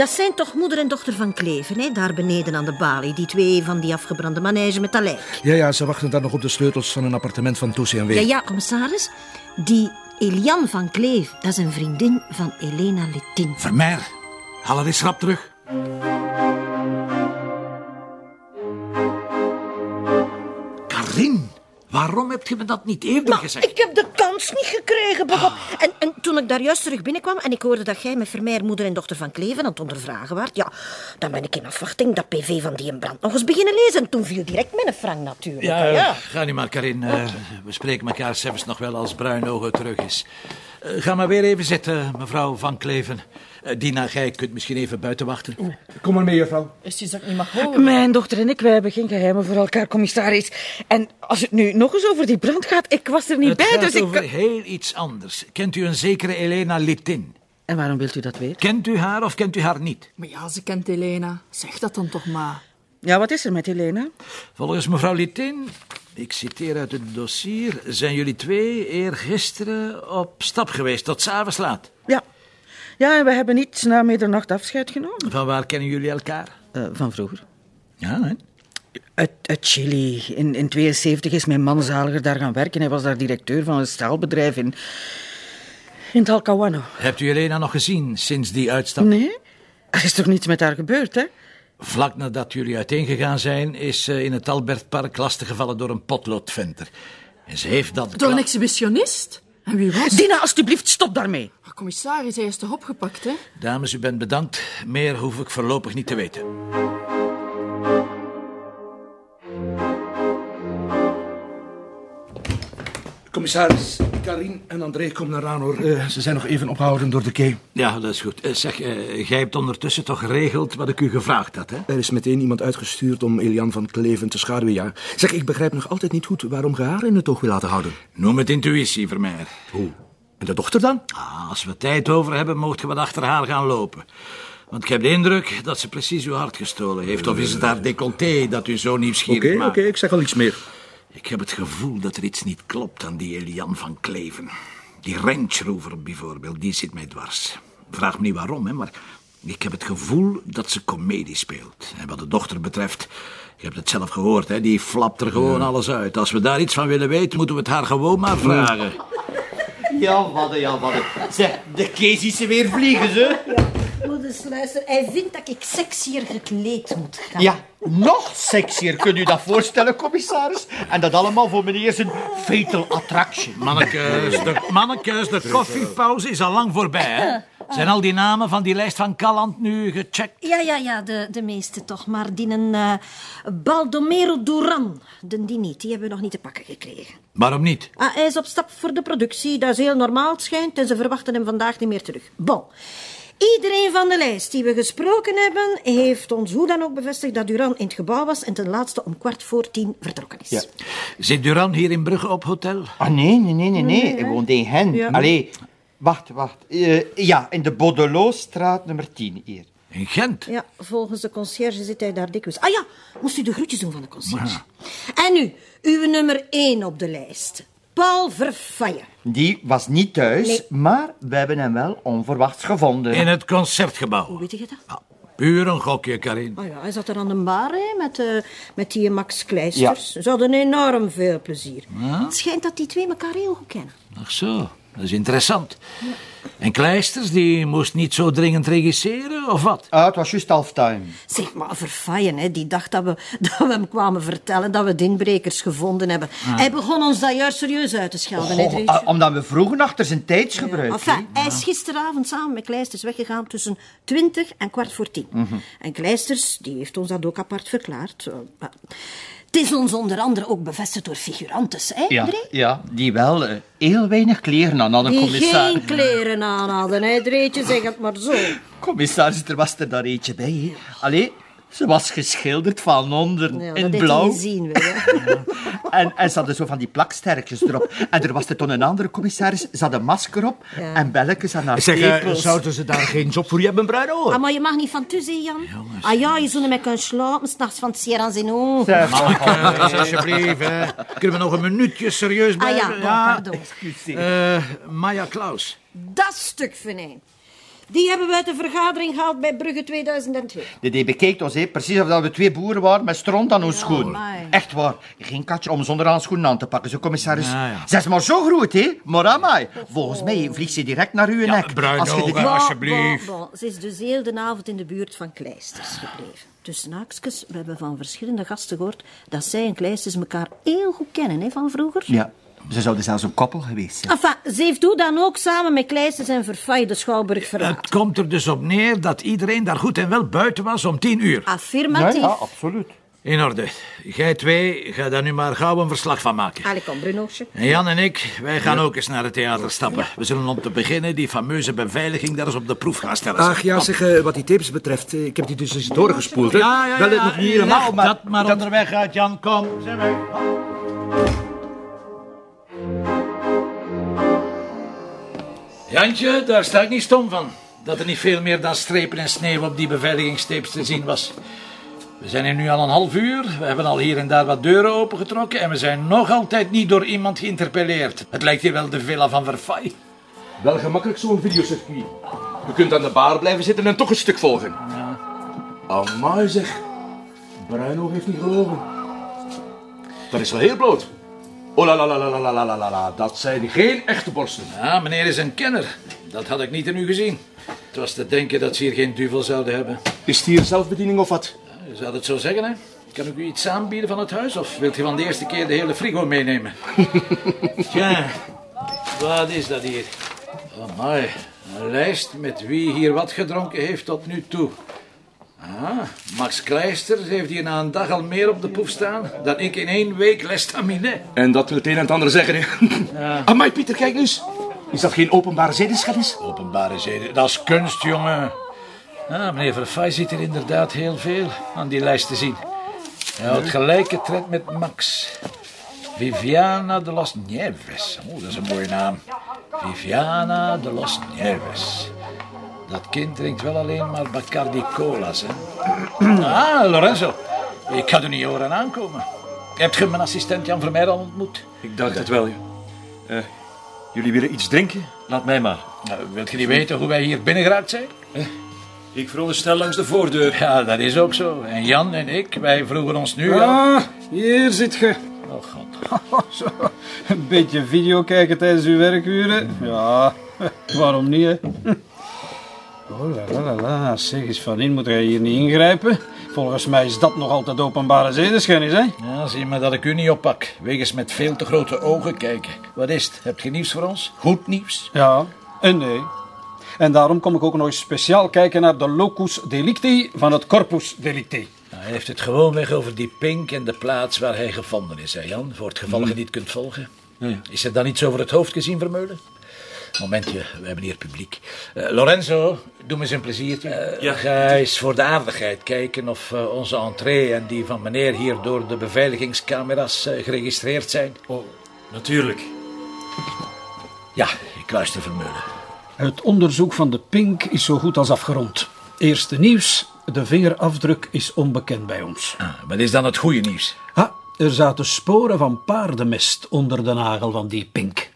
Dat zijn toch moeder en dochter van Kleven, hè? daar beneden aan de balie. Die twee van die afgebrande manege met dat lijk. Ja, ja, ze wachten daar nog op de sleutels van een appartement van Toesie en Ja, Wee. ja, commissaris. Die Elian van Kleef, dat is een vriendin van Elena Letin. Vermeer, haal haar eens rap terug. Karin, waarom heb je me dat niet eerder gezegd? Ik heb de kans niet gekregen, Bob. En, en toen ik daar juist terug binnenkwam en ik hoorde dat jij met Vermeer, moeder en dochter van Kleven, aan het ondervragen waart, ja, dan ben ik in afwachting dat PV van die een brand nog eens beginnen lezen. En toen viel direct mijn frank natuurlijk. Ja, ja. ga nu maar, Karin. Eh, we spreken elkaar zelfs nog wel als Bruinogen terug is. Eh, ga maar weer even zitten, mevrouw Van Kleven. Eh, Dina, jij kunt misschien even buiten wachten. Kom maar mee, juffrouw. Is iets dat ik niet mag horen? Mijn dochter en ik, wij hebben geen geheimen voor elkaar, commissaris. En als het nu nog eens over die brand gaat, ik was er niet Het bij, gaat dus ik... over heel iets anders. Kent u een zekere Elena Litin? En waarom wilt u dat weten? Kent u haar of kent u haar niet? Maar ja, ze kent Elena. Zeg dat dan toch maar. Ja, wat is er met Helena? Volgens mevrouw Litin, ik citeer uit het dossier, zijn jullie twee eergisteren op stap geweest tot s'avonds laat. Ja. Ja, en we hebben niet na middernacht afscheid genomen. Van waar kennen jullie elkaar? Eh, van vroeger. Ja, hè? Uit, uit Chili. In, in 72 is mijn man Zaliger daar gaan werken. Hij was daar directeur van een staalbedrijf in... In Talcahuano. Hebt u Elena nog gezien sinds die uitstap? Nee? Er is toch niets met haar gebeurd, hè? Vlak nadat jullie uiteengegaan zijn, is ze in het Albertpark lastiggevallen door een potloodventer. En ze heeft dat... Door een exhibitionist? En wie was? Dina, alstublieft, stop daarmee. Ah, commissaris, hij is toch opgepakt, hè? Dames, u bent bedankt. Meer hoef ik voorlopig niet te weten. Commissaris, Karin en André komen eraan hoor. Eh, ze zijn nog even opgehouden door de kei. Ja, dat is goed. Eh, Zeg, jij hebt ondertussen toch geregeld wat ik u gevraagd had, hè? Er is meteen iemand uitgestuurd om Elian van Kleven te schaduwen, ja. Zeg, ik begrijp nog altijd niet goed waarom je haar in het oog wil laten houden. Noem het intuïtie, Vermeer. Hoe? En de dochter dan? Ah, als we tijd over hebben, mocht je wat achter haar gaan lopen. Want ik heb de indruk dat ze precies uw hart gestolen heeft. Of is het haar decolleté dat u zo nieuwsgierig Oké, oké, maakt? ik zeg al iets meer. Ik heb het gevoel dat er iets niet klopt aan die Elian van Kleven. Die Range Rover bijvoorbeeld, die zit mij dwars. Vraag me niet waarom, hè, maar ik heb het gevoel dat ze komedie speelt. En wat de dochter betreft, je hebt het zelf gehoord, hè, die flapt er gewoon alles uit. Als we daar iets van willen weten, moeten we het haar gewoon maar vragen. Ja, wadden, ja, wadden. Zeg, de Kees is ze weer vliegen, ze. Moeders, luister, hij vindt dat ik sexier gekleed moet gaan. Ja, nog sexier. Kunt u dat voorstellen, commissaris? En dat allemaal voor meneer zijn fatal attraction. Mannekes, de, mannekes, de koffiepauze is al lang voorbij, hè? Zijn al die namen van die lijst van Calland nu gecheckt? Ja, ja, ja, de, de meeste toch. Maar die een eh, Baldomero Duran, de, die niet, die hebben we nog niet te pakken gekregen. Waarom niet? Ah, hij is op stap voor de productie, dat is heel normaal het schijnt. En ze verwachten hem vandaag niet meer terug. Bon. Iedereen van de lijst die we gesproken hebben, heeft ons hoe dan ook bevestigd dat Duran in het gebouw was en ten laatste om kwart voor tien vertrokken is. Ja. Zit Duran hier in Brugge op hotel? Ah, nee, nee, nee, nee, nee. Hij woont in Gent. Ja. Allee, wacht, wacht. Eh, ja, in de Baudelotstraat nummer 10 hier. In Gent? Ja, volgens de conciërge zit hij daar dikwijls. Ah ja, moest u de groetjes doen van de conciërge. En nu, uw nummer één op de lijst. Paul. Die was niet thuis, Nee. maar we hebben hem wel onverwachts gevonden. In het concertgebouw. Hoe weet je dat? Ah, puur een gokje, Karin. Oh ja, hij zat er aan de bar hè, met, eh, met die Max Kleisters. Ze hadden enorm veel plezier. Het schijnt dat die twee elkaar heel goed kennen. Ach zo, dat is interessant. En Kleisters, die moest niet zo dringend regisseren, of wat? Ah, het was juist halftime. Zeg maar, Verfayen, hè, die dacht dat we, dat we hem kwamen vertellen dat we de inbrekers gevonden hebben. Hij begon ons dat juist serieus uit te schelden. hè, Oh, ah, omdat we vroegen achter zijn tijdsgebruik. Enfin, hij is gisteravond samen met Kleisters weggegaan tussen 20 en kwart voor tien. Mhm. En Kleisters die heeft ons dat ook apart verklaard. Eh, maar Het is ons onder andere ook bevestigd door figurantes, hè, Ja, Dree? ja, die wel eh, heel weinig kleren aan hadden, Die commissaris. geen kleren aan hadden, hè, Dreetje, zeg het maar zo. Commissaris, er was er daar eentje bij. hè. Allee, ze was geschilderd van onder Ja, in blauw. hè. En, en ze hadden zo van die plaksterretjes erop. En er was er toen een andere commissaris, ze had een masker op Ja. en belletjes aan haar Zeg, eh, zouden ze daar geen job voor je hebben, Bruino? Ah, maar je mag niet van tussen, Jan. Ah ja, je zou met kunnen slapen, s'nachts van het zeer aan zijn ogen. Zeg, Mannekes, alsjeblieft, hè. Kunnen we nog een minuutje serieus Ah ja, blijven? bon, pardon. Eh, Maya Klaus. Dat stuk van een. Die hebben we uit de vergadering gehaald bij Brugge 2002. De die bekeek ons, hè, precies of dat we twee boeren waren met stront aan ons schoen. amai. Echt waar. Geen katje om zonder handschoenen aan te pakken, zo commissaris. Ja, ja. Ze is maar zo groot, hè. Maar amai, volgens mij vliegt ze direct naar uw nek. bruine Als ogen. Alsjeblieft. Bon, bon. Ze is dus heel de avond in de buurt van Kleisters gebleven. Tussen haakjes, we hebben van verschillende gasten gehoord dat zij en Kleisters elkaar heel goed kennen, hè, van vroeger. Ja, ze zouden zelfs een koppel geweest zijn. Enfin, ze heeft hoe dan ook samen met Kleisters en Verfaille de Schouwburg verlaten. Het komt er dus op neer dat iedereen daar goed en wel buiten was om tien uur. Affirmatief. absoluut. In orde. Jij twee, ga daar nu maar gauw een verslag van maken. Allee, kom, Brunootje. En Jan en ik, wij gaan ook eens naar het theater stappen. We zullen om te beginnen die fameuze beveiliging daar eens op de proef gaan stellen. Ach ja, zeg, eh, wat die tapes betreft, eh, ik heb die dus eens doorgespoeld. Hè? Ja, ja, ja. Wel het nog niet helemaal, maar... dat maar onderweg uit, Jan. Kom. Zijn wij. Jantje, daar sta ik niet stom van. Dat er niet veel meer dan strepen en sneeuw op die beveiligingstapes te zien was. We zijn hier nu al een half uur. We hebben al hier en daar wat deuren opengetrokken. En we zijn nog altijd niet door iemand geïnterpelleerd. Het lijkt hier wel de villa van Verfay. Wel gemakkelijk zo'n videocircuit. Je kunt aan de bar blijven zitten en toch een stuk volgen. Ja. Amai zeg. Bruino heeft niet gelogen. Dat is wel heel bloot. Oh la la la la la la la la. Dat zijn geen echte borsten. Ja, meneer is een kenner. Dat had ik niet in u gezien. Het was te denken dat ze hier geen duvel zouden hebben. Is het hier zelfbediening of wat? Je zou het zo zeggen, hè? Kan ik u iets aanbieden van het huis? Of wilt u van de eerste keer de hele frigo meenemen? Tja, wat is dat hier? Oh, mooi. Een lijst met wie hier wat gedronken heeft tot nu toe. Ah, Max Kleisters heeft hier na een dag al meer op de poef staan dan ik in één week lestamine. En dat wil het een en het ander zeggen, hè? Amai, Pieter, kijk nu eens. Is dat geen openbare zedenschennis? Openbare zeden, dat is kunst, jongen. Ah, meneer Verfay ziet er inderdaad heel veel aan die lijst te zien. Hij houdt gelijke tred met Max. Viviana de los Nieves. Oh, dat is een mooie naam. Viviana de los Nieves. Dat kind drinkt wel alleen maar Bacardi Cola's, hè. Ah, Lorenzo. Ik had u niet horen aankomen. Hebt je mijn assistent Jan Vermeer al ontmoet? Ik dacht het wel, ja. Eh, jullie willen iets drinken? Laat mij maar. Nou, wilt je niet weten hoe wij hier binnengeraakt zijn? Ik veronderstel langs de voordeur. Ja, dat is ook zo. En Jan en ik, wij vroegen ons nu al... Ah, hier zit je. Oh god. Zo, een beetje video kijken tijdens uw werkuren? Ja, waarom niet, hè? Oh, la, la, la. Zeg eens, van in moet jij hier niet ingrijpen. Volgens mij is dat nog altijd openbare zedenschennis, hè? Ja, zie maar dat ik u niet oppak. Wegens met veel te grote ogen kijken. Wat is het? Hebt je nieuws voor ons? Goed nieuws? Ja, en nee. En daarom kom ik ook nog eens speciaal kijken naar de locus delicti van het corpus delicti. Nou, hij heeft het gewoon weg over die pink en de plaats waar hij gevonden is, hè Jan? Voor het geval je niet kunt volgen. Is er dan iets over het hoofd gezien, Vermeulen? Momentje, we hebben hier publiek. Eh, Lorenzo, doe me eens een pleziertje. Eh, Ja. Ga eens voor de aardigheid kijken of eh, onze entree en die van meneer hier door de beveiligingscamera's eh, geregistreerd zijn. Oh, natuurlijk. Ja, ik luister Vermeulen. Het onderzoek van de pink is zo goed als afgerond. Eerste nieuws, de vingerafdruk is onbekend bij ons. Ah, wat is dan het goede nieuws? Ha, er zaten sporen van paardenmest onder de nagel van die pink.